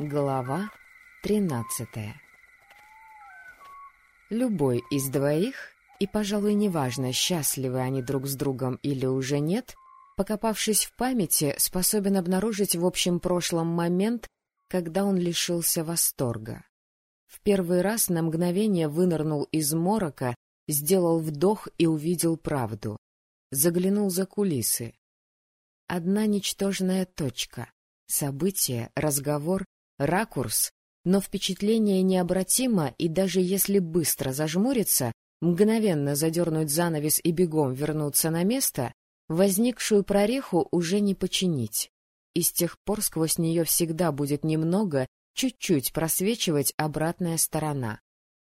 Глава тринадцатая Любой из двоих, и, пожалуй, неважно, счастливы они друг с другом или уже нет, покопавшись в памяти, способен обнаружить в общем прошлом момент, когда он лишился восторга. В первый раз на мгновение вынырнул из морока, сделал вдох и увидел правду. Заглянул за кулисы. Одна ничтожная точка. Событие, разговор, ракурс, но впечатление необратимо, и даже если быстро зажмуриться, мгновенно задернуть занавес и бегом вернуться на место, возникшую прореху уже не починить. И с тех пор сквозь нее всегда будет немного, чуть-чуть просвечивать обратная сторона.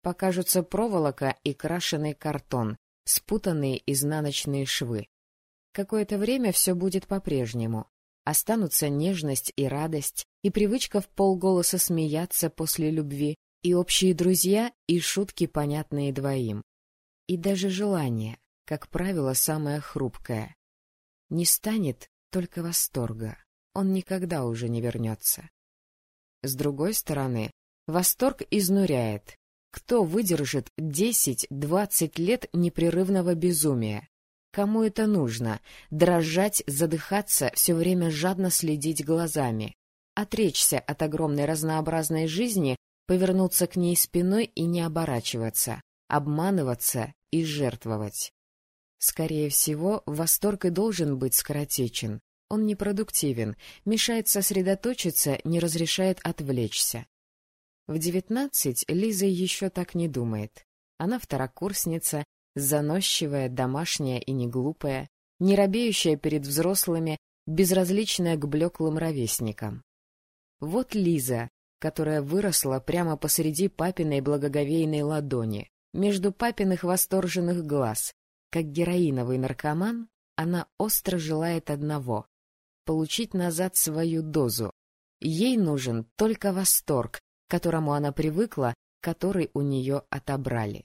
Покажутся проволока и крашеный картон, спутанные изнаночные швы. Какое-то время все будет по-прежнему. Останутся нежность и радость, и привычка в полголоса смеяться после любви, и общие друзья, и шутки, понятные двоим. И даже желание, как правило, самое хрупкое. Не станет только восторга, он никогда уже не вернется. С другой стороны, восторг изнуряет. Кто выдержит десять-двадцать лет непрерывного безумия? Кому это нужно? Дрожать, задыхаться, все время жадно следить глазами. Отречься от огромной разнообразной жизни, повернуться к ней спиной и не оборачиваться, обманываться и жертвовать. Скорее всего, восторг и должен быть скоротечен. Он непродуктивен, мешает сосредоточиться, не разрешает отвлечься. В девятнадцать Лиза еще так не думает. Она второкурсница, заносчивая, домашняя и неглупая, не робеющая перед взрослыми, безразличная к блеклым ровесникам. Вот Лиза, которая выросла прямо посреди папиной благоговейной ладони, между папиных восторженных глаз. Как героиновый наркоман, она остро желает одного — получить назад свою дозу. Ей нужен только восторг, к которому она привыкла, который у нее отобрали.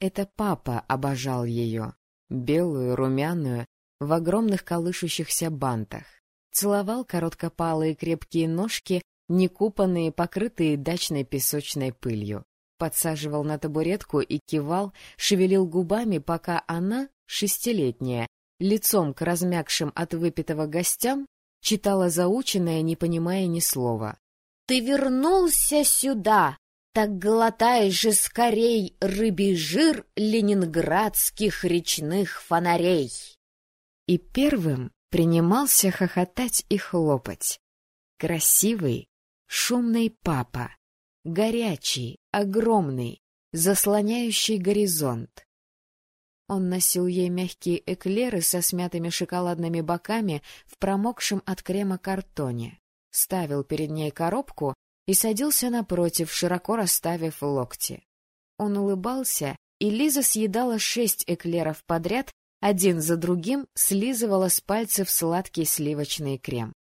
Это папа обожал ее, белую, румяную, в огромных колышущихся бантах. Целовал короткопалые крепкие ножки, некупанные, покрытые дачной песочной пылью. Подсаживал на табуретку и кивал, шевелил губами, пока она, шестилетняя, лицом к размягшим от выпитого гостям, читала заученное, не понимая ни слова. — Ты вернулся сюда, так глотай же скорей рыбий жир ленинградских речных фонарей. И первым принимался хохотать и хлопать. Красивый, шумный папа, горячий, огромный, заслоняющий горизонт. Он носил ей мягкие эклеры со смятыми шоколадными боками в промокшем от крема картоне, ставил перед ней коробку и садился напротив, широко расставив локти. Он улыбался, и Лиза съедала шесть эклеров подряд, один за другим слизывала с пальцев сладкий сливочный крем.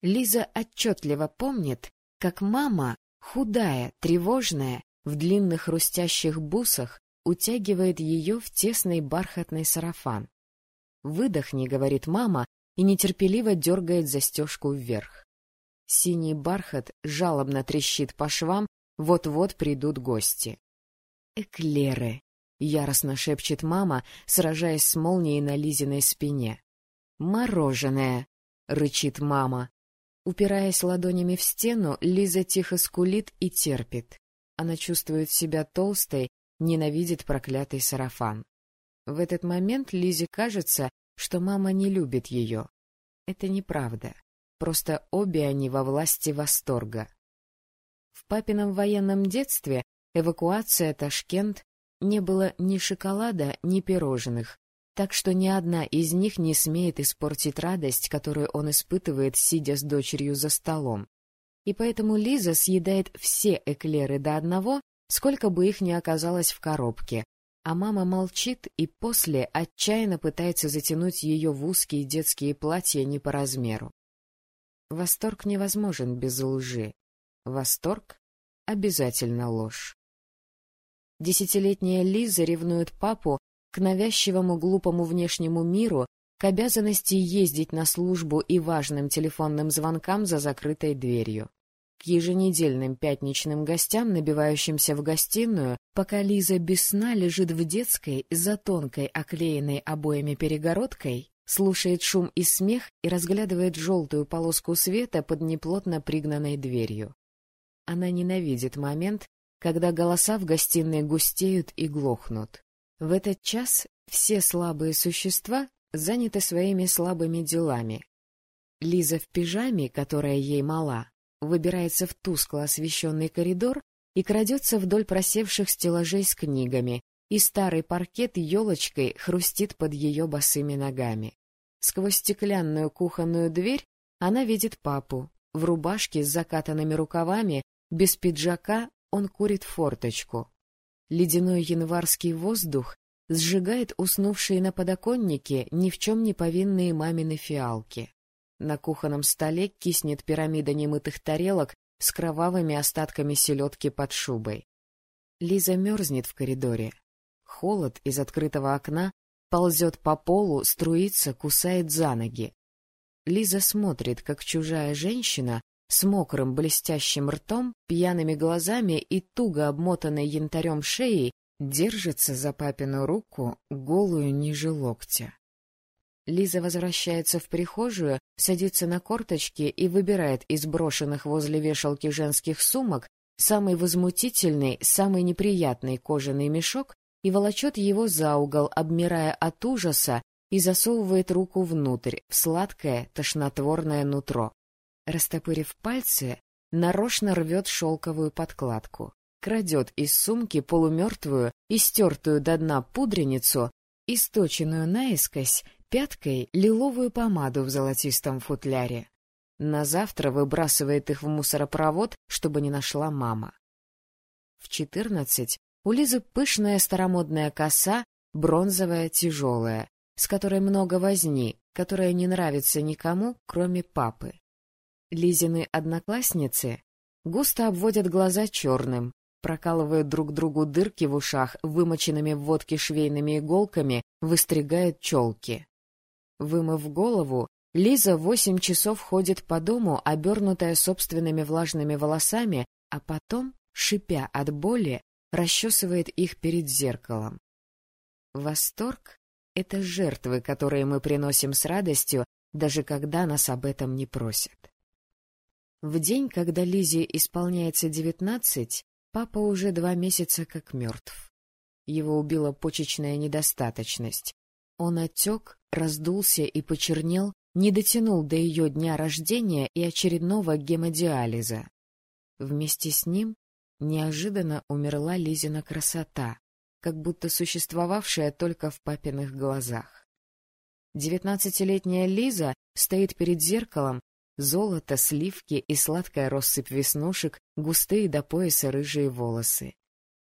Лиза отчетливо помнит, как мама, худая, тревожная, в длинных хрустящих бусах, утягивает ее в тесный бархатный сарафан. «Выдохни», — говорит мама, и нетерпеливо дергает застежку вверх. Синий бархат жалобно трещит по швам, вот-вот придут гости. «Эклеры!» — яростно шепчет мама, сражаясь с молнией на Лизиной спине. «Мороженое!» — рычит мама. Упираясь ладонями в стену, Лиза тихо скулит и терпит. Она чувствует себя толстой, ненавидит проклятый сарафан. В этот момент Лизе кажется, что мама не любит ее. Это неправда. Просто обе они во власти восторга. В папином военном детстве эвакуация Ташкент не было ни шоколада, ни пирожных, так что ни одна из них не смеет испортить радость, которую он испытывает, сидя с дочерью за столом. И поэтому Лиза съедает все эклеры до одного, сколько бы их ни оказалось в коробке, а мама молчит и после отчаянно пытается затянуть ее в узкие детские платья не по размеру. Восторг невозможен без лжи. Восторг — обязательно ложь. Десятилетняя Лиза ревнует папу к навязчивому глупому внешнему миру, к обязанности ездить на службу и важным телефонным звонкам за закрытой дверью. к еженедельным пятничным гостям, набивающимся в гостиную, пока Лиза без сна лежит в детской за тонкой, оклеенной обоями перегородкой, слушает шум и смех и разглядывает желтую полоску света под неплотно пригнанной дверью. Она ненавидит момент, когда голоса в гостиной густеют и глохнут. В этот час все слабые существа заняты своими слабыми делами. Лиза в пижаме, которая ей мала, выбирается в тускло освещенный коридор и крадется вдоль просевших стеллажей с книгами, и старый паркет елочкой хрустит под ее босыми ногами. Сквозь стеклянную кухонную дверь она видит папу. В рубашке с закатанными рукавами, без пиджака, он курит форточку. Ледяной январский воздух сжигает уснувшие на подоконнике ни в чем не повинные мамины фиалки. На кухонном столе киснет пирамида немытых тарелок с кровавыми остатками селедки под шубой. Лиза мерзнет в коридоре. Холод из открытого окна ползет по полу, струится, кусает за ноги. Лиза смотрит, как чужая женщина с мокрым блестящим ртом, пьяными глазами и туго обмотанной янтарем шеей держится за папину руку, голую ниже локтя. Лиза возвращается в прихожую, садится на корточки и выбирает из брошенных возле вешалки женских сумок самый возмутительный, самый неприятный кожаный мешок и волочет его за угол, обмирая от ужаса, и засовывает руку внутрь, в сладкое, тошнотворное нутро. Растопырив пальцы, нарочно рвет шелковую подкладку, крадет из сумки полумертвую, истертую до дна пудреницу, источенную наискось, пяткой лиловую помаду в золотистом футляре. На завтра выбрасывает их в мусоропровод, чтобы не нашла мама. В четырнадцать у Лизы пышная старомодная коса, бронзовая, тяжелая, с которой много возни, которая не нравится никому, кроме папы. Лизины одноклассницы густо обводят глаза черным, прокалывают друг другу дырки в ушах, вымоченными в водке швейными иголками, выстригают челки. Вымыв голову, Лиза восемь часов ходит по дому, обернутая собственными влажными волосами, а потом, шипя от боли, расчесывает их перед зеркалом. Восторг — это жертвы, которые мы приносим с радостью, даже когда нас об этом не просят. В день, когда Лизе исполняется девятнадцать, папа уже два месяца как мертв. Его убила почечная недостаточность. Он отек, раздулся и почернел, не дотянул до ее дня рождения и очередного гемодиализа. Вместе с ним неожиданно умерла Лизина красота, как будто существовавшая только в папиных глазах. Девятнадцатилетняя Лиза стоит перед зеркалом, золото, сливки и сладкая россыпь веснушек, густые до пояса рыжие волосы.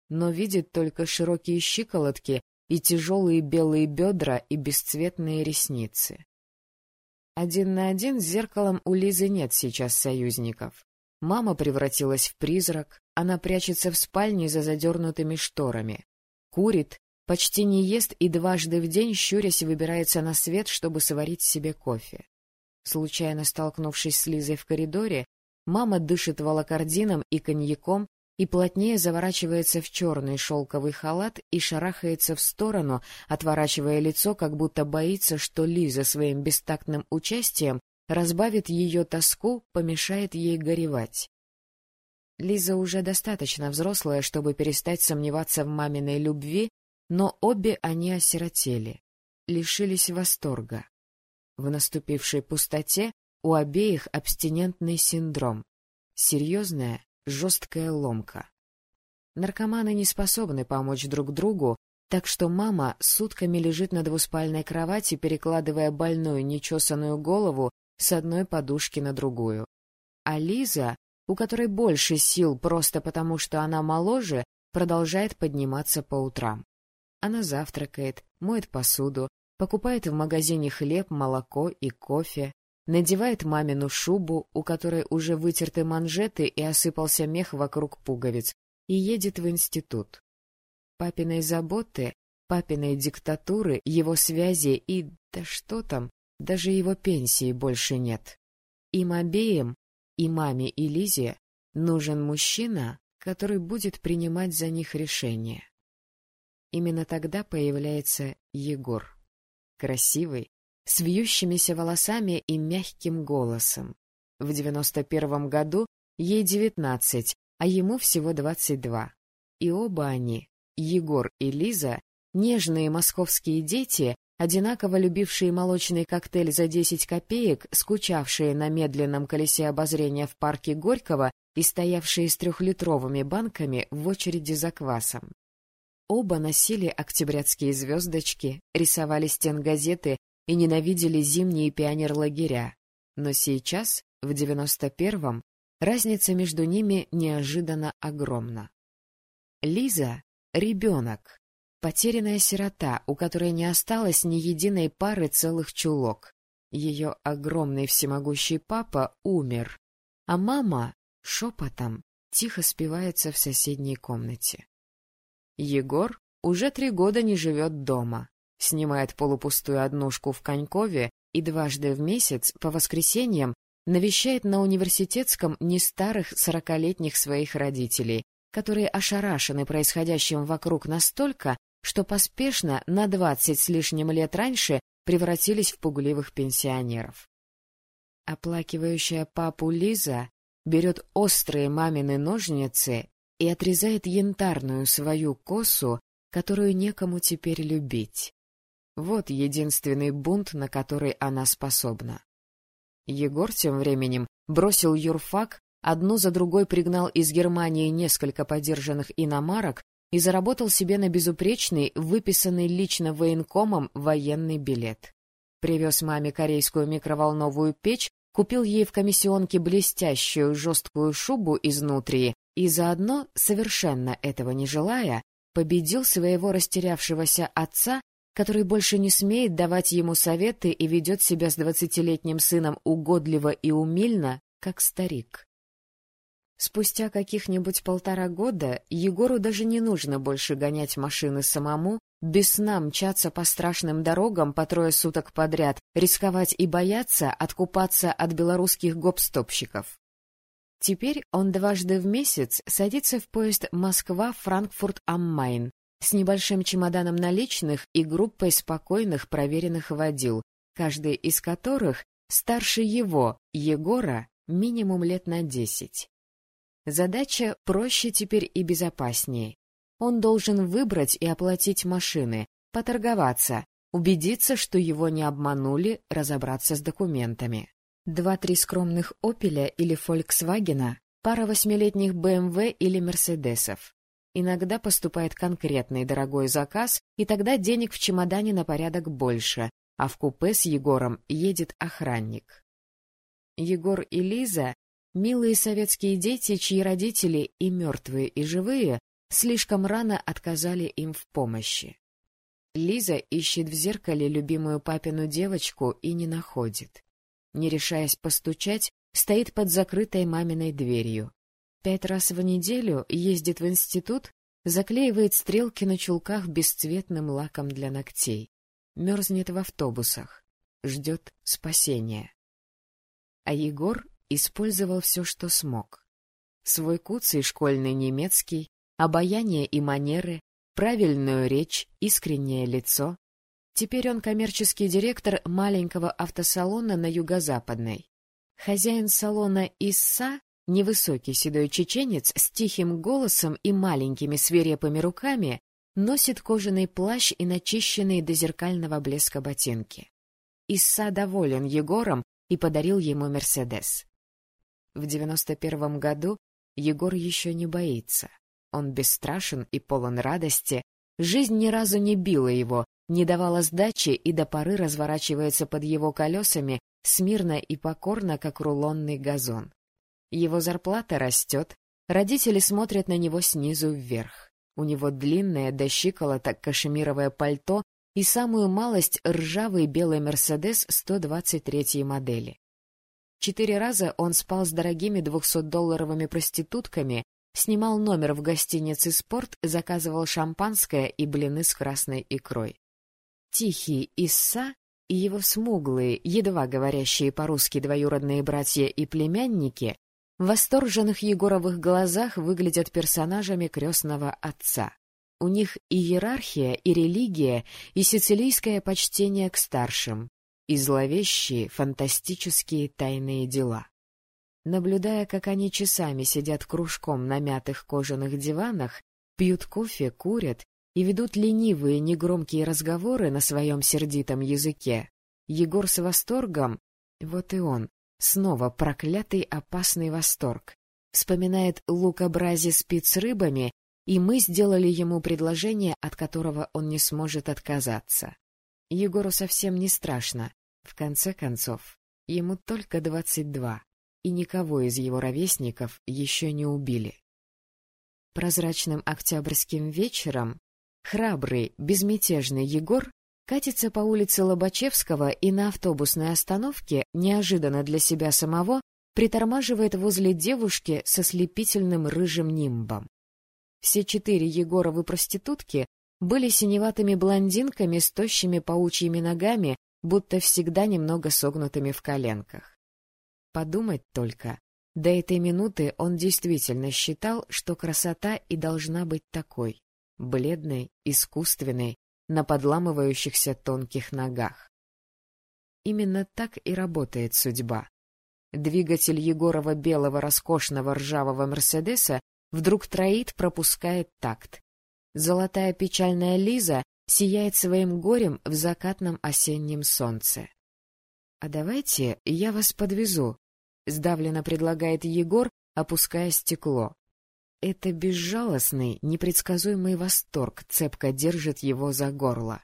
Но видит только широкие щиколотки и тяжелые белые бедра и бесцветные ресницы. Один на один с зеркалом у Лизы нет сейчас союзников. Мама превратилась в призрак, она прячется в спальне за задернутыми шторами. Курит, почти не ест и дважды в день, щурясь, выбирается на свет, чтобы сварить себе кофе. Случайно столкнувшись с Лизой в коридоре, мама дышит волокордином и коньяком и плотнее заворачивается в черный шелковый халат и шарахается в сторону, отворачивая лицо, как будто боится, что Лиза своим бестактным участием разбавит ее тоску, помешает ей горевать. Лиза уже достаточно взрослая, чтобы перестать сомневаться в маминой любви, но обе они осиротели, лишились восторга. В наступившей пустоте у обеих абстинентный синдром, серьезная жесткая ломка. Наркоманы не способны помочь друг другу, так что мама сутками лежит на двуспальной кровати, перекладывая больную нечесанную голову с одной подушки на другую. А Лиза, у которой больше сил просто потому, что она моложе, продолжает подниматься по утрам. Она завтракает, моет посуду, покупает в магазине хлеб, молоко и кофе, надевает мамину шубу, у которой уже вытерты манжеты и осыпался мех вокруг пуговиц, и едет в институт. Папиной заботы, папиной диктатуры, его связи и, да что там, даже его пенсии больше нет. Им обеим, и маме, и Лизе, Нужен мужчина, который будет принимать за них решения. Именно тогда появляется Егор. Красивый, с вьющимися волосами и мягким голосом. В девяносто первом году ей девятнадцать, а ему всего двадцать два. И оба они, Егор и Лиза, нежные московские дети, одинаково любившие молочный коктейль за десять копеек, скучавшие на медленном колесе обозрения в парке Горького и стоявшие с трехлитровыми банками в очереди за квасом. Оба носили октябрятские звездочки, рисовали стенгазеты и ненавидели зимние пионерлагеря. Но сейчас, в девяносто первом, разница между ними неожиданно огромна. Лиза — ребенок, потерянная сирота, у которой не осталось ни единой пары целых чулок. Ее огромный всемогущий папа умер, а мама шепотом тихо спивается в соседней комнате. Егор уже три года не живет дома, снимает полупустую однушку в Конькове и дважды в месяц, по воскресеньям, навещает на университетском не старых сорокалетних своих родителей, которые ошарашены происходящим вокруг настолько, что поспешно на двадцать с лишним лет раньше превратились в пугливых пенсионеров. Оплакивающая папу Лиза берет острые мамины ножницы и отрезает янтарную свою косу, которую некому теперь любить. Вот единственный бунт, на который она способна. Егор тем временем бросил юрфак, одну за другой пригнал из Германии несколько подержанных иномарок и заработал себе на безупречный, выписанный лично военкомом военный билет. Привез маме корейскую микроволновую печь купил ей в комиссионке блестящую жесткую шубу изнутри и заодно, совершенно этого не желая, победил своего растерявшегося отца, который больше не смеет давать ему советы и ведет себя с двадцатилетним сыном угодливо и умильно, как старик. Спустя каких-нибудь полтора года Егору даже не нужно больше гонять машины самому, без сна мчаться по страшным дорогам по трое суток подряд, рисковать и бояться откупаться от белорусских гопстопщиков. Теперь он дважды в месяц садится в поезд Москва-Франкфурт-Аммайн с небольшим чемоданом наличных и группой спокойных проверенных водил, каждый из которых старше его, Егора, минимум лет на десять. Задача проще теперь и безопаснее. Он должен выбрать и оплатить машины, поторговаться, убедиться, что его не обманули, разобраться с документами. Два-три скромных «Опеля» или «Фольксвагена», пара восьмилетних БМВ или «Мерседесов». Иногда поступает конкретный дорогой заказ, и тогда денег в чемодане на порядок больше, а в купе с Егором едет охранник. Егор и Лиза — милые советские дети, чьи родители и мертвые, и живые слишком рано отказали им в помощи. Лиза ищет в зеркале любимую папину девочку и не находит. Не решаясь постучать, стоит под закрытой маминой дверью. Пять раз в неделю ездит в институт, заклеивает стрелки на чулках бесцветным лаком для ногтей. Мерзнет в автобусах, ждет спасения. А Егор использовал все, что смог. Свой куцый школьный немецкий, обаяние и манеры, правильную речь, искреннее лицо. Теперь он коммерческий директор маленького автосалона на Юго-Западной. Хозяин салона Исса, невысокий седой чеченец с тихим голосом и маленькими свирепыми руками, носит кожаный плащ и начищенные до зеркального блеска ботинки. Исса доволен Егором и подарил ему «Мерседес». В девяносто первом году Егор еще не боится. Он бесстрашен и полон радости. Жизнь ни разу не била его, не давала сдачи и до поры разворачивается под его колесами, смирно и покорно, как рулонный газон. Его зарплата растет, родители смотрят на него снизу вверх. У него длинное до щиколоток кашемировое пальто и самую малость ржавый белый «Мерседес» 123 модели. Четыре раза он спал с дорогими двухсотдолларовыми проститутками, Снимал номер в гостинице «Спорт», заказывал шампанское и блины с красной икрой. Тихий Исса и его смуглые, едва говорящие по-русски двоюродные братья и племянники в восторженных Егоровых глазах выглядят персонажами крестного отца. У них и иерархия, и религия, и сицилийское почтение к старшим, и зловещие, фантастические тайные дела. Наблюдая, как они часами сидят кружком на мятых кожаных диванах, пьют кофе, курят и ведут ленивые негромкие разговоры на своем сердитом языке, Егор с восторгом, вот и он, снова проклятый опасный восторг, вспоминает лукобрази спит с рыбами, и мы сделали ему предложение, от которого он не сможет отказаться. Егору совсем не страшно. В конце концов, ему только двадцать два, и никого из его ровесников еще не убили. Прозрачным октябрьским вечером храбрый, безмятежный Егор катится по улице Лобачевского и на автобусной остановке, неожиданно для себя самого, притормаживает возле девушки со слепительным рыжим нимбом. Все четыре Егоровы проститутки были синеватыми блондинками с тощими паучьими ногами, будто всегда немного согнутыми в коленках. Подумать только, до этой минуты он действительно считал, что красота и должна быть такой, бледной, искусственной, на подламывающихся тонких ногах. Именно так и работает судьба. Двигатель Егорова белого роскошного ржавого «Мерседеса» вдруг троит, пропускает такт. Золотая печальная Лиза сияет своим горем в закатном осеннем солнце. — А давайте я вас подвезу, — сдавленно предлагает Егор, опуская стекло. Это безжалостный, непредсказуемый восторг цепко держит его за горло.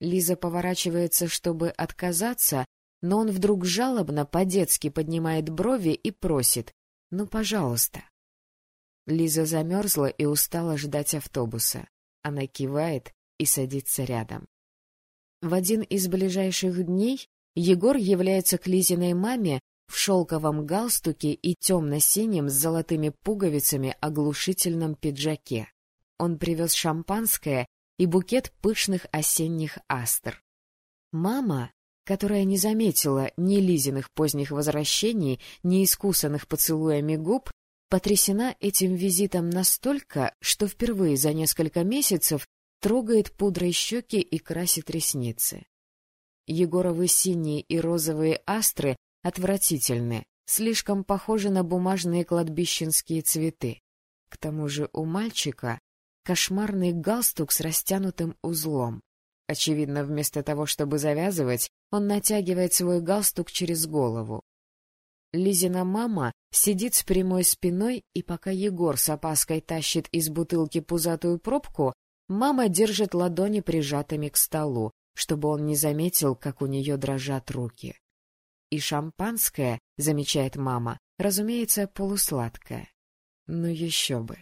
Лиза поворачивается, чтобы отказаться, но он вдруг жалобно, по-детски поднимает брови и просит «Ну, пожалуйста». Лиза замерзла и устала ждать автобуса. Она кивает и садится рядом. В один из ближайших дней Егор является к Лизиной маме в шелковом галстуке и темно-синем с золотыми пуговицами оглушительном пиджаке. Он привез шампанское и букет пышных осенних астр. Мама, которая не заметила ни Лизиных поздних возвращений, ни искусанных поцелуями губ, потрясена этим визитом настолько, что впервые за несколько месяцев трогает пудрой щеки и красит ресницы. Егоровы синие и розовые астры отвратительны, слишком похожи на бумажные кладбищенские цветы. К тому же у мальчика кошмарный галстук с растянутым узлом. Очевидно, вместо того, чтобы завязывать, он натягивает свой галстук через голову. Лизина мама сидит с прямой спиной, и пока Егор с опаской тащит из бутылки пузатую пробку, мама держит ладони прижатыми к столу, чтобы он не заметил, как у нее дрожат руки. И шампанское, замечает мама, разумеется, полусладкое. Ну еще бы.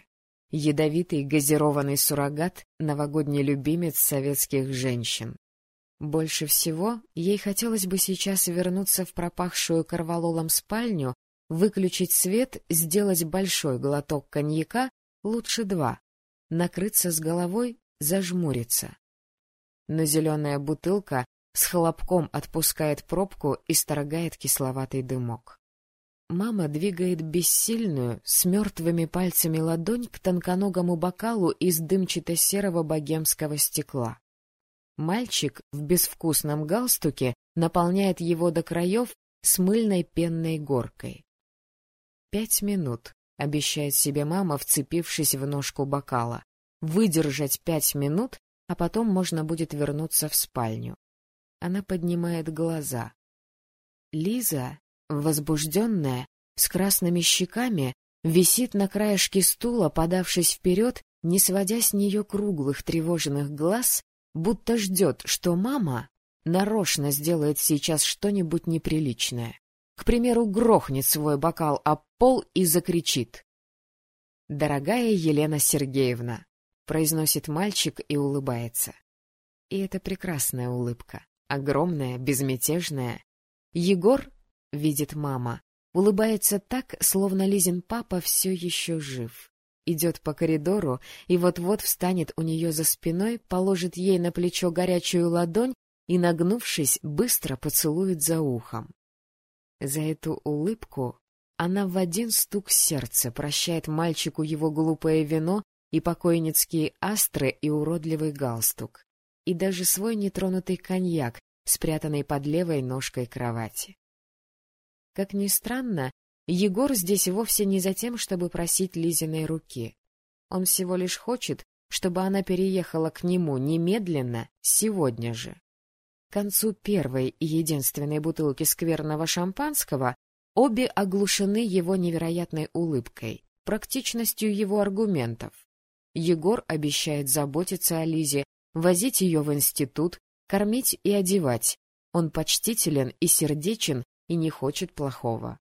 Ядовитый газированный суррогат — новогодний любимец советских женщин. Больше всего ей хотелось бы сейчас вернуться в пропахшую корвалолом спальню, выключить свет, сделать большой глоток коньяка, лучше два, накрыться с головой, зажмуриться. Но зеленая бутылка с хлопком отпускает пробку и сторогает кисловатый дымок. Мама двигает бессильную, с мертвыми пальцами ладонь к тонконогому бокалу из дымчато-серого богемского стекла. Мальчик в безвкусном галстуке наполняет его до краев с мыльной пенной горкой. «Пять минут», — обещает себе мама, вцепившись в ножку бокала. «Выдержать пять минут, а потом можно будет вернуться в спальню». Она поднимает глаза. Лиза, возбужденная, с красными щеками, висит на краешке стула, подавшись вперед, не сводя с нее круглых тревожных глаз, будто ждет, что мама нарочно сделает сейчас что-нибудь неприличное. К примеру, грохнет свой бокал об пол и закричит. «Дорогая Елена Сергеевна», — произносит мальчик и улыбается. И это прекрасная улыбка огромная, безмятежная. Егор, видит мама, улыбается так, словно Лизин папа все еще жив. Идет по коридору и вот-вот встанет у нее за спиной, положит ей на плечо горячую ладонь и, нагнувшись, быстро поцелует за ухом. За эту улыбку она в один стук сердца прощает мальчику его глупое вино и покойницкие астры и уродливый галстук, и даже свой нетронутый коньяк, спрятанный под левой ножкой кровати. Как ни странно, Егор здесь вовсе не за тем, чтобы просить Лизиной руки. Он всего лишь хочет, чтобы она переехала к нему немедленно, сегодня же. К концу первой и единственной бутылки скверного шампанского Обе оглушены его невероятной улыбкой, практичностью его аргументов. Егор обещает заботиться о Лизе, возить ее в институт, кормить и одевать. Он почтителен и сердечен и не хочет плохого.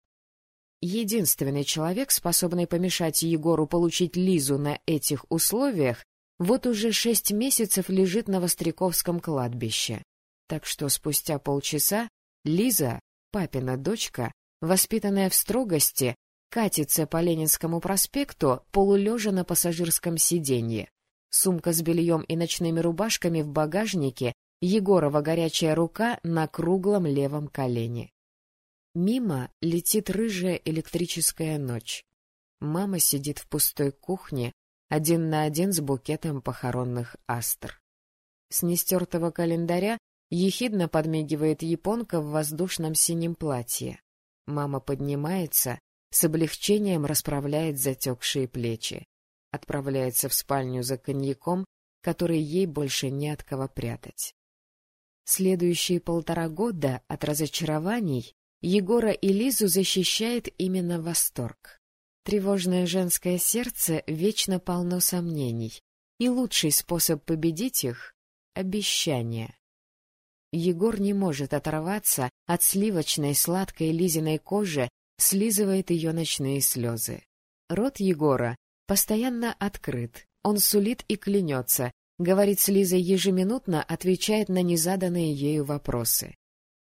Единственный человек, способный помешать Егору получить Лизу на этих условиях, вот уже шесть месяцев лежит на Востряковском кладбище. Так что спустя полчаса Лиза, папина дочка, воспитанная в строгости, катится по Ленинскому проспекту, полулежа на пассажирском сиденье. Сумка с бельем и ночными рубашками в багажнике, Егорова горячая рука на круглом левом колене. Мимо летит рыжая электрическая ночь. Мама сидит в пустой кухне, один на один с букетом похоронных астр. С нестертого календаря ехидно подмигивает японка в воздушном синем платье. Мама поднимается, с облегчением расправляет затекшие плечи, отправляется в спальню за коньяком, который ей больше не от кого прятать. Следующие полтора года от разочарований Егора и Лизу защищает именно восторг. Тревожное женское сердце вечно полно сомнений, и лучший способ победить их — обещание. Егор не может оторваться от сливочной сладкой Лизиной кожи, слизывает ее ночные слезы. Рот Егора постоянно открыт, он сулит и клянется, говорит с Лизой ежеминутно, отвечает на незаданные ею вопросы.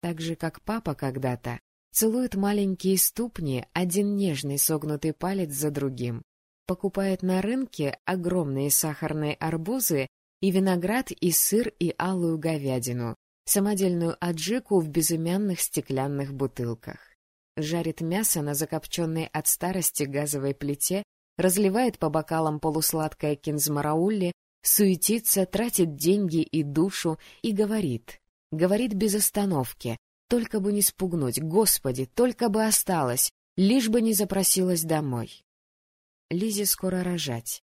Так же, как папа когда-то, целует маленькие ступни, один нежный согнутый палец за другим, покупает на рынке огромные сахарные арбузы и виноград, и сыр, и алую говядину, самодельную аджику в безымянных стеклянных бутылках. Жарит мясо на закопченной от старости газовой плите, разливает по бокалам полусладкое кинзмараулли, суетится, тратит деньги и душу и говорит. Говорит без остановки, только бы не спугнуть, господи, только бы осталось, лишь бы не запросилась домой. Лизе скоро рожать.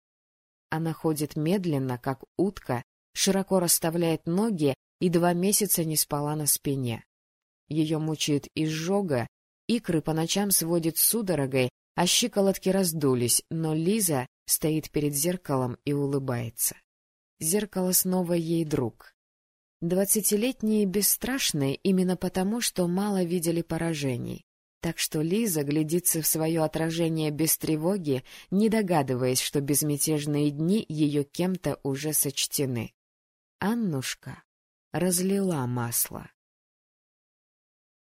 Она ходит медленно, как утка, широко расставляет ноги и два месяца не спала на спине. Ее мучает изжога, икры по ночам сводит судорогой, а щиколотки раздулись, но Лиза стоит перед зеркалом и улыбается. Зеркало снова ей друг. Двадцатилетние бесстрашные именно потому, что мало видели поражений. Так что Лиза глядится в свое отражение без тревоги, не догадываясь, что безмятежные дни ее кем-то уже сочтены. Аннушка разлила масло.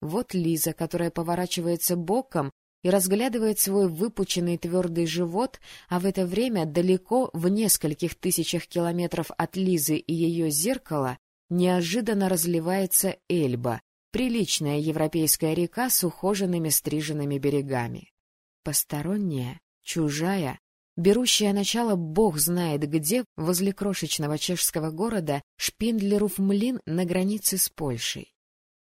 Вот Лиза, которая поворачивается боком и разглядывает свой выпученный твердый живот, а в это время далеко, в нескольких тысячах километров от Лизы и ее зеркала, неожиданно разливается Эльба, приличная европейская река с ухоженными стриженными берегами. Посторонняя, чужая, берущая начало бог знает где, возле крошечного чешского города Шпиндлеров млин на границе с Польшей.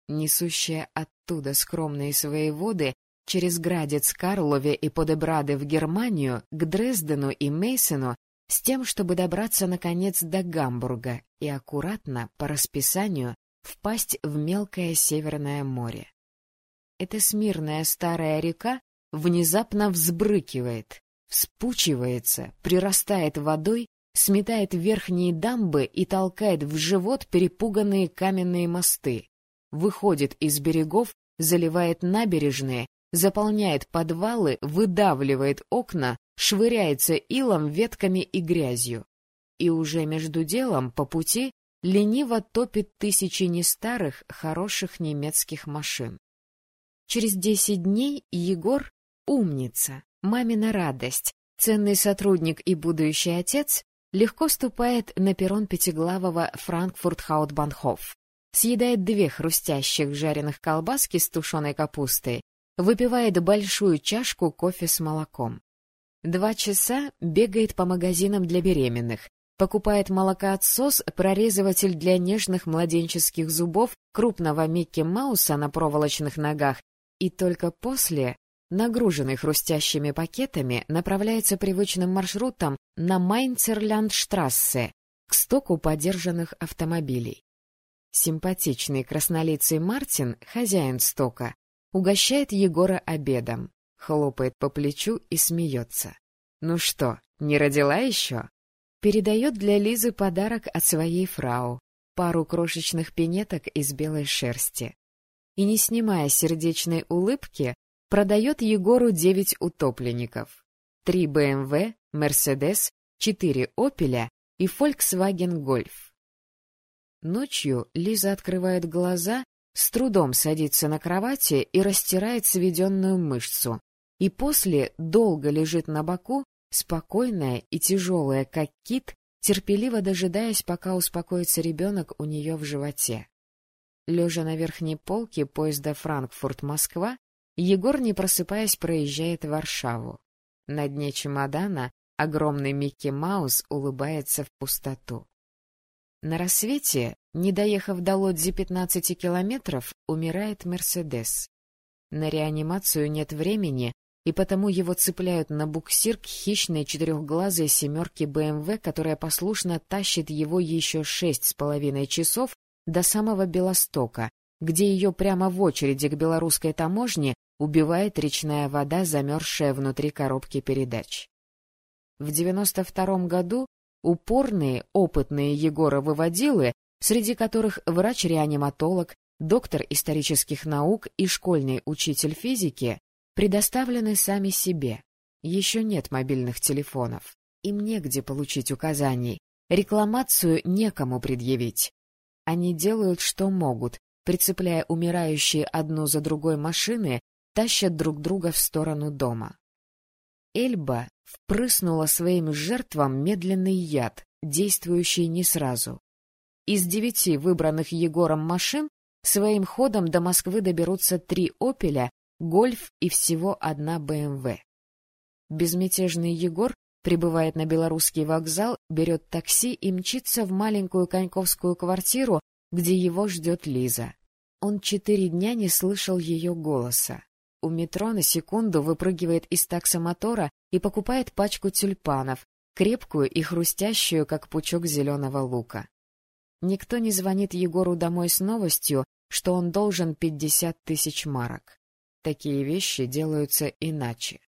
Несущая оттуда скромные свои воды через Градец Карлове и Подебрады в Германию к Дрездену и Мейсену с тем, чтобы добраться, наконец, до Гамбурга и аккуратно, по расписанию, впасть в мелкое Северное море. Эта смирная старая река внезапно взбрыкивает, вспучивается, прирастает водой, сметает верхние дамбы и толкает в живот перепуганные каменные мосты, выходит из берегов, заливает набережные, заполняет подвалы, выдавливает окна, швыряется илом, ветками и грязью. И уже между делом, по пути, лениво топит тысячи нестарых, хороших немецких машин. Через десять дней Егор — умница, мамина радость, ценный сотрудник и будущий отец легко ступает на перрон пятиглавого Франкфурт-Хаутбанхоф, съедает две хрустящих жареных колбаски с тушеной капустой, выпивает большую чашку кофе с молоком. Два часа бегает по магазинам для беременных, покупает молокоотсос, прорезыватель для нежных младенческих зубов, крупного Микки Мауса на проволочных ногах, и только после, нагруженный хрустящими пакетами, направляется привычным маршрутом на Майнцерляндштрассе, к стоку подержанных автомобилей. Симпатичный краснолицый Мартин, хозяин стока, угощает Егора обедом хлопает по плечу и смеется. «Ну что, не родила еще?» Передает для Лизы подарок от своей фрау, пару крошечных пинеток из белой шерсти. И, не снимая сердечной улыбки, продает Егору девять утопленников. Три БМВ, Мерседес, четыре Опеля и Volkswagen Гольф. Ночью Лиза открывает глаза, с трудом садится на кровати и растирает сведенную мышцу, и после долго лежит на боку, спокойная и тяжелая, как кит, терпеливо дожидаясь, пока успокоится ребенок у нее в животе. Лежа на верхней полке поезда Франкфурт-Москва, Егор, не просыпаясь, проезжает в Варшаву. На дне чемодана огромный Микки Маус улыбается в пустоту. На рассвете, не доехав до Лодзи 15 километров, умирает Мерседес. На реанимацию нет времени, и потому его цепляют на буксир к хищной четырехглазой семерке БМВ, которая послушно тащит его еще шесть с половиной часов до самого Белостока, где ее прямо в очереди к белорусской таможне убивает речная вода, замерзшая внутри коробки передач. В девяносто втором году упорные, опытные Егора-выводилы, среди которых врач-реаниматолог, доктор исторических наук и школьный учитель физики, предоставлены сами себе. Еще нет мобильных телефонов. Им негде получить указаний. Рекламацию некому предъявить. Они делают, что могут, прицепляя умирающие одну за другой машины, тащат друг друга в сторону дома. Эльба впрыснула своим жертвам медленный яд, действующий не сразу. Из девяти выбранных Егором машин своим ходом до Москвы доберутся три «Опеля» Гольф и всего одна БМВ. Безмятежный Егор прибывает на белорусский вокзал, берет такси и мчится в маленькую коньковскую квартиру, где его ждет Лиза. Он четыре дня не слышал ее голоса. У метро на секунду выпрыгивает из таксомотора и покупает пачку тюльпанов, крепкую и хрустящую, как пучок зеленого лука. Никто не звонит Егору домой с новостью, что он должен пятьдесят тысяч марок. Такие вещи делаются иначе.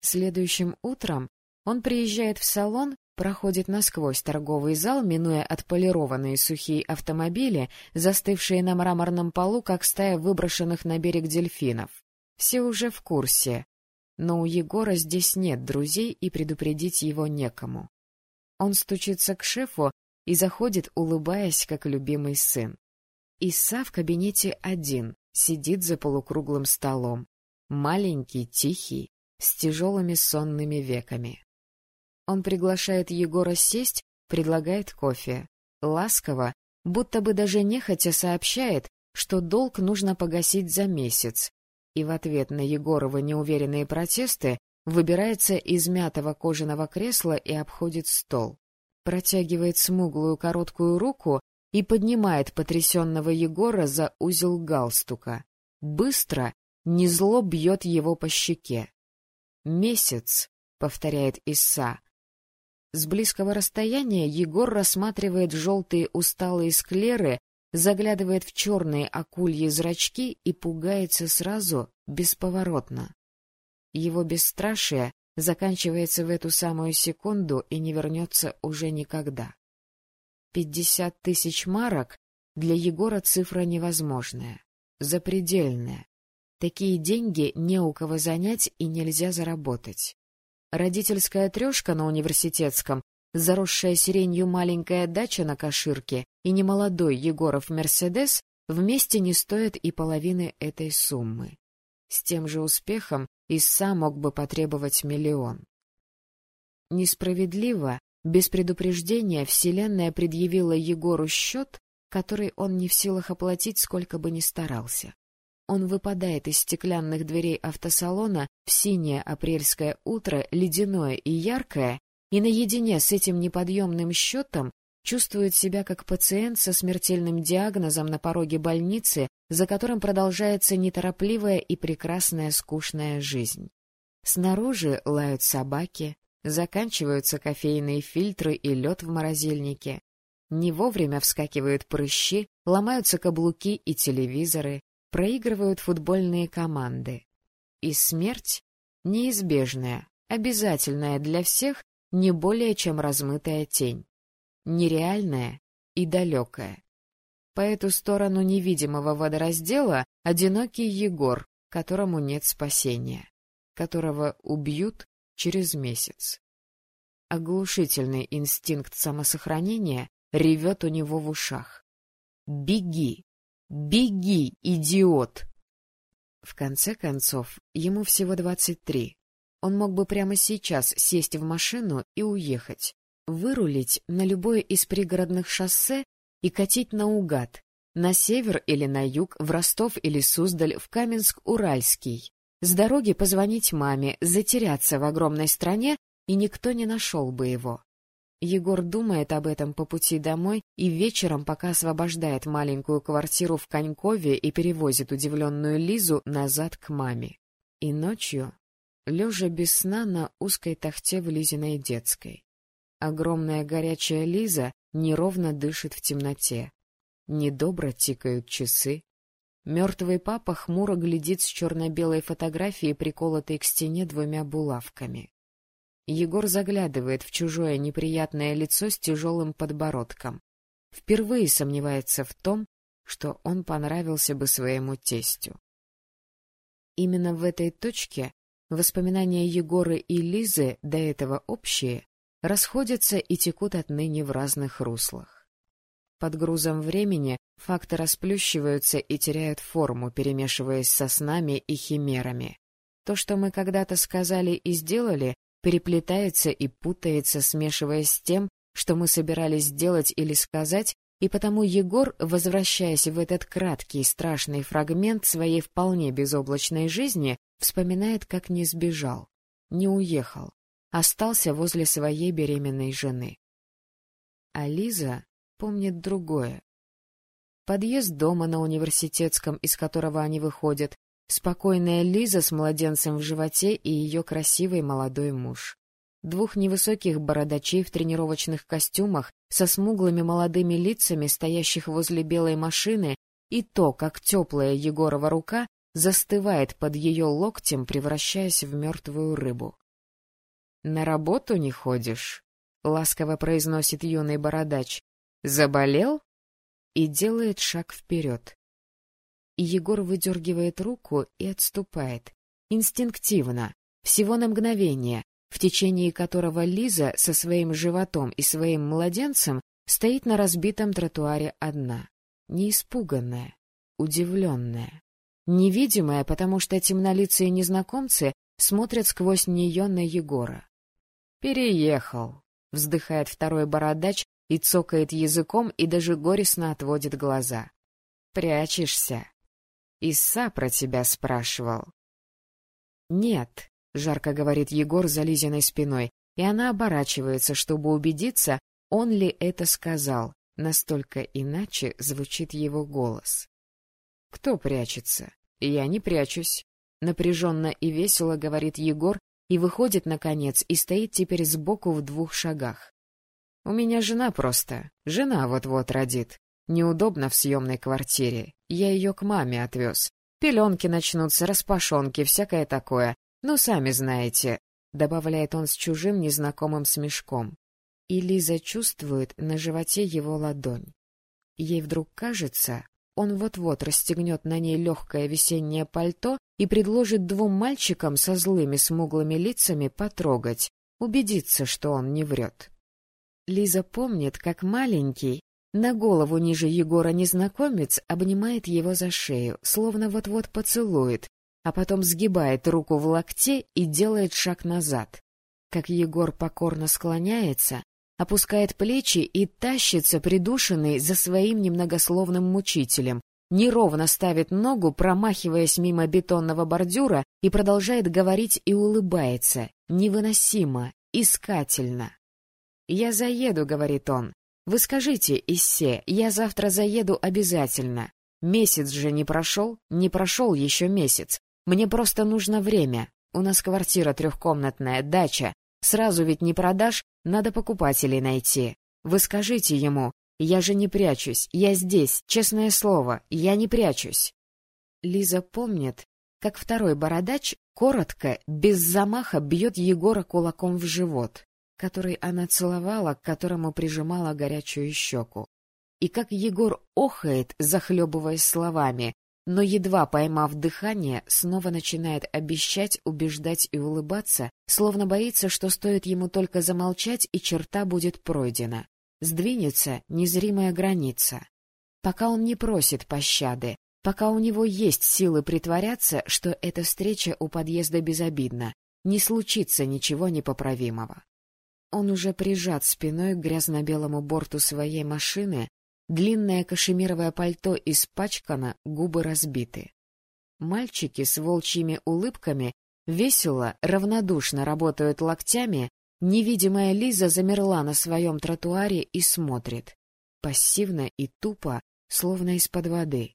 Следующим утром он приезжает в салон, проходит насквозь торговый зал, минуя отполированные сухие автомобили, застывшие на мраморном полу, как стая выброшенных на берег дельфинов. Все уже в курсе, но у Егора здесь нет друзей, и предупредить его некому. Он стучится к шефу и заходит, улыбаясь, как любимый сын. Иса в кабинете один, сидит за полукруглым столом, маленький, тихий, с тяжелыми сонными веками. Он приглашает Егора сесть, предлагает кофе. Ласково, будто бы даже нехотя сообщает, что долг нужно погасить за месяц, и в ответ на Егорова неуверенные протесты выбирается из мятого кожаного кресла и обходит стол. Протягивает смуглую короткую руку и поднимает потрясенного Егора за узел галстука. Быстро, не зло бьет его по щеке. «Месяц», — повторяет Иса. С близкого расстояния Егор рассматривает желтые усталые склеры, заглядывает в черные акульи зрачки и пугается сразу, бесповоротно. Его бесстрашие заканчивается в эту самую секунду и не вернется уже никогда. Пятьдесят тысяч марок для Егора цифра невозможная, запредельная. Такие деньги не у кого занять и нельзя заработать. Родительская трешка на университетском, заросшая сиренью маленькая дача на Каширке и немолодой Егоров Мерседес вместе не стоят и половины этой суммы. С тем же успехом Исса мог бы потребовать миллион. Несправедливо, без предупреждения Вселенная предъявила Егору счет, который он не в силах оплатить, сколько бы ни старался. он выпадает из стеклянных дверей автосалона в синее апрельское утро, ледяное и яркое, и наедине с этим неподъемным счетом чувствует себя как пациент со смертельным диагнозом на пороге больницы, за которым продолжается неторопливая и прекрасная скучная жизнь. Снаружи лают собаки, заканчиваются кофейные фильтры и лед в морозильнике. Не вовремя вскакивают прыщи, ломаются каблуки и телевизоры, проигрывают футбольные команды. И смерть неизбежная, обязательная для всех, не более чем размытая тень. Нереальная и далекая. По эту сторону невидимого водораздела одинокий Егор, которому нет спасения, которого убьют через месяц. Оглушительный инстинкт самосохранения ревет у него в ушах. «Беги! Беги, идиот!» В конце концов, ему всего двадцать три. Он мог бы прямо сейчас сесть в машину и уехать, вырулить на любое из пригородных шоссе и катить наугад, на север или на юг, в Ростов или Суздаль, в Каменск-Уральский. С дороги позвонить маме, затеряться в огромной стране, и никто не нашел бы его. Егор думает об этом по пути домой и вечером, пока освобождает маленькую квартиру в Конькове и перевозит удивленную Лизу назад к маме. И ночью, лежа без сна на узкой тахте в Лизиной детской. Огромная горячая Лиза неровно дышит в темноте. Недобро тикают часы. Мертвый папа хмуро глядит с черно-белой фотографии, приколотой к стене двумя булавками. Егор заглядывает в чужое неприятное лицо с тяжелым подбородком. Впервые сомневается в том, что он понравился бы своему тестю. Именно в этой точке воспоминания Егоры и Лизы, до этого общие, расходятся и текут отныне в разных руслах. Под грузом времени факты расплющиваются и теряют форму, перемешиваясь со снами и химерами. То, что мы когда-то сказали и сделали, переплетается и путается, смешиваясь с тем, что мы собирались сделать или сказать, и потому Егор, возвращаясь в этот краткий страшный фрагмент своей вполне безоблачной жизни, вспоминает, как не сбежал, не уехал, остался возле своей беременной жены. А Лиза помнит другое. Подъезд дома на университетском, из которого они выходят, спокойная Лиза с младенцем в животе и ее красивый молодой муж. Двух невысоких бородачей в тренировочных костюмах со смуглыми молодыми лицами, стоящих возле белой машины, и то, как теплая Егорова рука застывает под ее локтем, превращаясь в мертвую рыбу. — На работу не ходишь? — ласково произносит юный бородач. — Заболел? И делает шаг вперед. Егор выдергивает руку и отступает. Инстинктивно, всего на мгновение, в течение которого Лиза со своим животом и своим младенцем стоит на разбитом тротуаре одна, не испуганная, удивленная, невидимая, потому что темнолицые незнакомцы смотрят сквозь нее на Егора. «Переехал», — вздыхает второй бородач и цокает языком и даже горестно отводит глаза. «Прячешься?» Иса про тебя спрашивал. «Нет», — жарко говорит Егор за Лизиной спиной, и она оборачивается, чтобы убедиться, он ли это сказал. Настолько иначе звучит его голос. «Кто прячется? Я не прячусь», — напряженно и весело говорит Егор, и выходит, наконец, и стоит теперь сбоку в двух шагах. «У меня жена просто. Жена вот-вот родит. Неудобно в съемной квартире. Я ее к маме отвез. Пеленки начнутся, распашонки, всякое такое. Ну, сами знаете», — добавляет он с чужим незнакомым смешком. И Лиза чувствует на животе его ладонь. Ей вдруг кажется, он вот-вот расстегнет на ней легкое весеннее пальто и предложит двум мальчикам со злыми смуглыми лицами потрогать, убедиться, что он не врет. Лиза помнит, как маленький, на голову ниже Егора незнакомец обнимает его за шею, словно вот-вот поцелует, а потом сгибает руку в локте и делает шаг назад. Как Егор покорно склоняется, опускает плечи и тащится придушенный за своим немногословным мучителем, неровно ставит ногу, промахиваясь мимо бетонного бордюра, и продолжает говорить и улыбается, невыносимо, искательно. «Я заеду», — говорит он. «Вы скажите, Иссе, я завтра заеду обязательно. Месяц же не прошел, не прошел еще месяц. Мне просто нужно время. У нас квартира трехкомнатная, дача. Сразу ведь не продашь, надо покупателей найти. Вы скажите ему, я же не прячусь, я здесь, честное слово, я не прячусь. Лиза помнит, как второй бородач коротко, без замаха бьет Егора кулаком в живот, который она целовала, к которому прижимала горячую щеку. И как Егор охает, захлебываясь словами, но, едва поймав дыхание, снова начинает обещать, убеждать и улыбаться, словно боится, что стоит ему только замолчать, и черта будет пройдена. Сдвинется незримая граница. Пока он не просит пощады, пока у него есть силы притворяться, что эта встреча у подъезда безобидна, не случится ничего непоправимого. Он уже прижат спиной к грязно-белому борту своей машины, длинное кашемировое пальто испачкано, губы разбиты. Мальчики с волчьими улыбками весело, равнодушно работают локтями, невидимая Лиза замерла на своем тротуаре и смотрит, пассивно и тупо, словно из-под воды.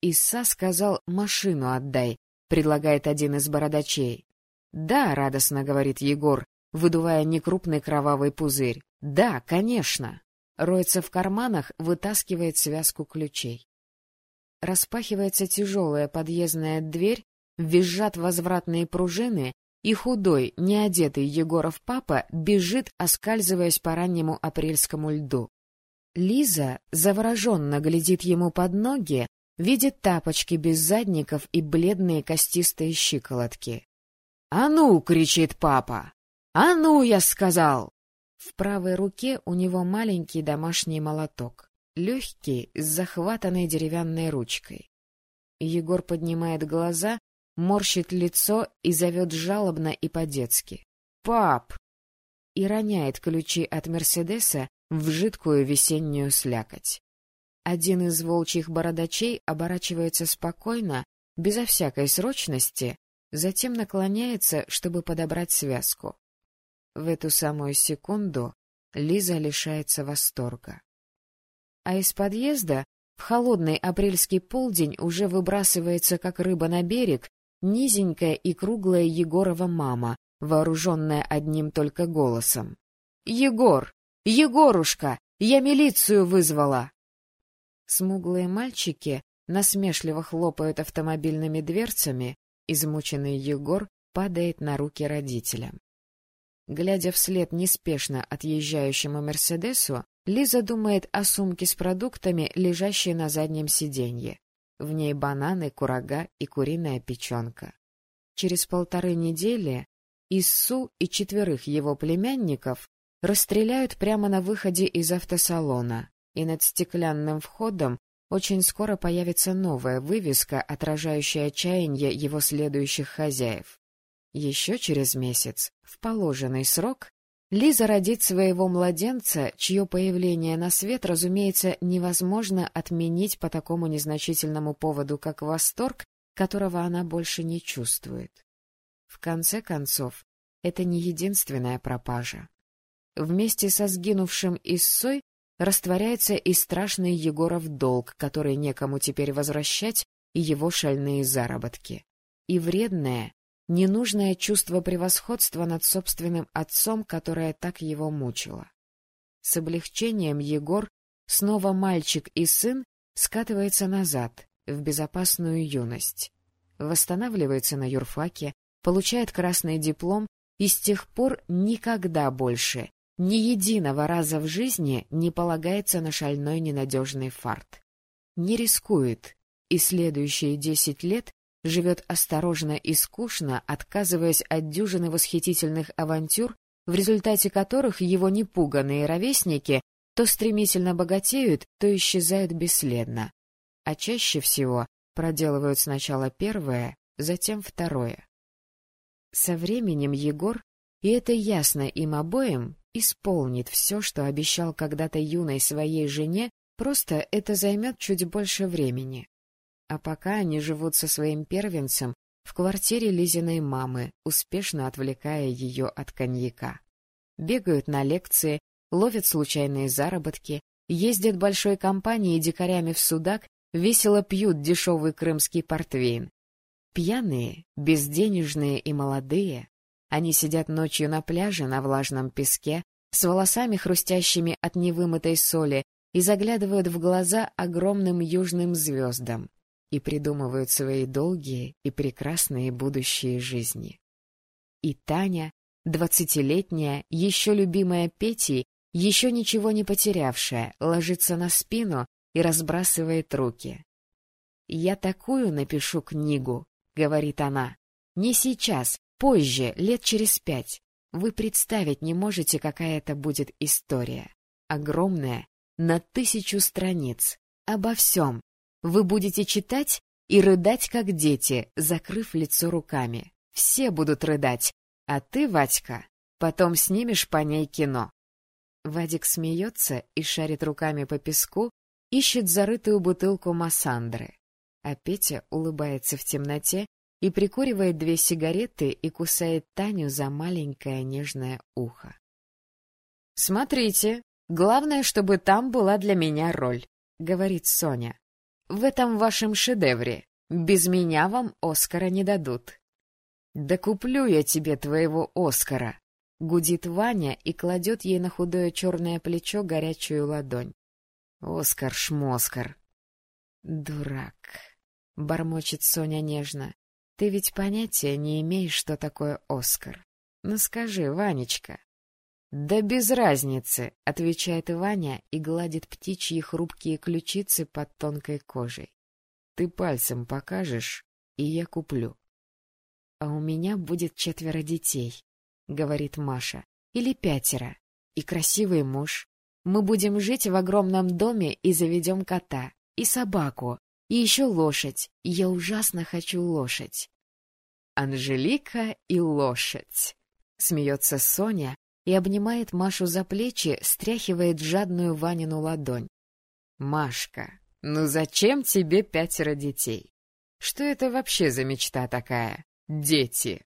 Иса сказал «машину отдай», — предлагает один из бородачей. «Да», — радостно говорит Егор, выдувая некрупный кровавый пузырь. «Да, конечно». Роется в карманах, вытаскивает связку ключей. Распахивается тяжелая подъездная дверь, визжат возвратные пружины, и худой, неодетый Егоров папа бежит, оскальзываясь по раннему апрельскому льду. Лиза завороженно глядит ему под ноги, видит тапочки без задников и бледные костистые щиколотки. — А ну! — кричит папа. — А ну, я сказал! В правой руке у него маленький домашний молоток, легкий, с захватанной деревянной ручкой. Егор поднимает глаза, морщит лицо и зовет жалобно и по-детски. «Пап!» и роняет ключи от Мерседеса в жидкую весеннюю слякоть. Один из волчьих бородачей оборачивается спокойно, безо всякой срочности, затем наклоняется, чтобы подобрать связку. В эту самую секунду Лиза лишается восторга. А из подъезда в холодный апрельский полдень уже выбрасывается, как рыба на берег, низенькая и круглая Егорова мама, вооруженная одним только голосом. — Егор! Егорушка! Я милицию вызвала! Смуглые мальчики насмешливо хлопают автомобильными дверцами, измученный Егор падает на руки родителям. Глядя вслед неспешно отъезжающему «Мерседесу», Лиза думает о сумке с продуктами, лежащей на заднем сиденье. В ней бананы, курага и куриная печенка. Через полторы недели Иссу и четверых его племянников расстреляют прямо на выходе из автосалона, и над стеклянным входом очень скоро появится новая вывеска, отражающая чаяние его следующих хозяев. Еще через месяц, в положенный срок, Лиза родит своего младенца, чье появление на свет, разумеется, невозможно отменить по такому незначительному поводу, как восторг, которого она больше не чувствует. В конце концов, это не единственная пропажа. Вместе со сгинувшим Иссой растворяется и страшный Егоров долг, который некому теперь возвращать, и его шальные заработки. И вредное, ненужное чувство превосходства над собственным отцом, которое так его мучило. С облегчением Егор, снова мальчик и сын, скатывается назад, в безопасную юность. Восстанавливается на юрфаке, получает красный диплом и с тех пор никогда больше ни единого раза в жизни не полагается на шальной ненадежный фарт. Не рискует, и следующие десять лет живет осторожно и скучно, отказываясь от дюжины восхитительных авантюр, в результате которых его непуганные ровесники то стремительно богатеют, то исчезают бесследно, а чаще всего проделывают сначала первое, затем второе. Со временем Егор, и это ясно им обоим, исполнит все, что обещал когда-то юной своей жене, Просто это займет чуть больше времени. А пока они живут со своим первенцем в квартире Лизиной мамы, успешно отвлекая ее от коньяка. Бегают на лекции, ловят случайные заработки, ездят большой компанией дикарями в Судак, весело пьют дешевый крымский портвейн. Пьяные, безденежные и молодые, они сидят ночью на пляже на влажном песке, с волосами хрустящими от невымытой соли, и заглядывают в глаза огромным южным звездам и придумывают свои долгие и прекрасные будущие жизни. И Таня, двадцатилетняя, еще любимая Пети, еще ничего не потерявшая, ложится на спину и разбрасывает руки. «Я такую напишу книгу», — говорит она. «Не сейчас, позже, лет через пять. Вы представить не можете, какая это будет история. Огромная, на тысячу страниц. Обо всем, вы будете читать и рыдать, как дети, закрыв лицо руками. Все будут рыдать, а ты, Вадька, потом снимешь по ней кино. Вадик смеется и шарит руками по песку, ищет зарытую бутылку массандры. А Петя улыбается в темноте и прикуривает две сигареты и кусает Таню за маленькое нежное ухо. «Смотрите, главное, чтобы там была для меня роль», — говорит Соня в этом вашем шедевре. Без меня вам Оскара не дадут. — Да куплю я тебе твоего Оскара! — гудит Ваня и кладет ей на худое черное плечо горячую ладонь. — Оскар-шмоскар! — Дурак! — бормочет Соня нежно. — Ты ведь понятия не имеешь, что такое Оскар. Ну скажи, Ванечка, «Да без разницы», — отвечает Ваня и гладит птичьи хрупкие ключицы под тонкой кожей. «Ты пальцем покажешь, и я куплю». «А у меня будет четверо детей», — говорит Маша, — «или пятеро, и красивый муж. Мы будем жить в огромном доме и заведем кота, и собаку, и еще лошадь. Я ужасно хочу лошадь». «Анжелика и лошадь», — смеется Соня, и обнимает Машу за плечи, стряхивает жадную Ванину ладонь. «Машка, ну зачем тебе пятеро детей? Что это вообще за мечта такая? Дети!»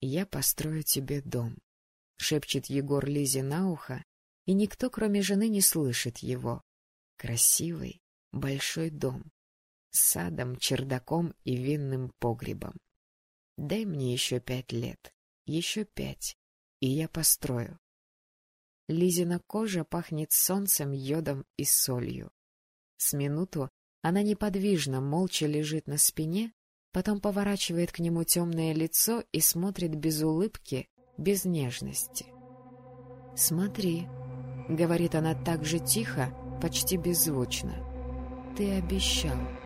«Я построю тебе дом», — шепчет Егор Лизе на ухо, и никто, кроме жены, не слышит его. Красивый, большой дом, с садом, чердаком и винным погребом. Дай мне еще пять лет, еще пять, и я построю. Лизина кожа пахнет солнцем, йодом и солью. С минуту она неподвижно, молча лежит на спине, потом поворачивает к нему темное лицо и смотрит без улыбки, без нежности. «Смотри», — говорит она так же тихо, почти беззвучно, — «ты обещал».